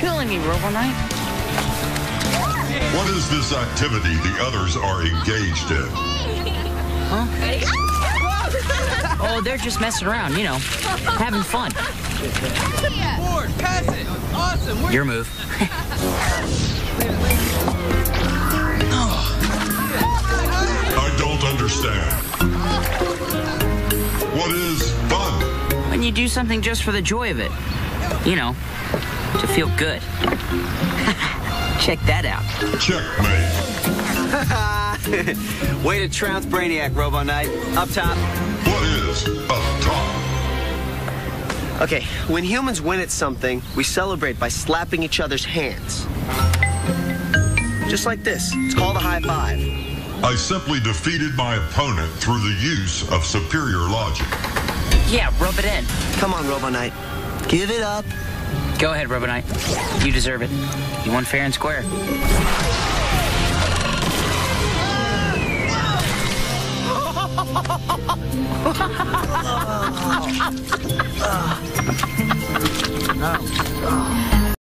killing me, Robo Knight. What is this activity the others are engaged in? Huh? Oh, they're just messing around, you know, having fun. Ford, pass it. Awesome. We're Your move. I don't understand. What is fun? When you do something just for the joy of it, you know, to feel good. Check that out. Checkmate. Way to trounce Brainiac, Robo Knight. Up top. What is up top? Okay, when humans win at something, we celebrate by slapping each other's hands. Just like this. It's called a high five. I simply defeated my opponent through the use of superior logic. Yeah, rub it in. Come on, Robo Knight. Give it up. Go ahead, Robo Knight. You deserve it. You won fair and square.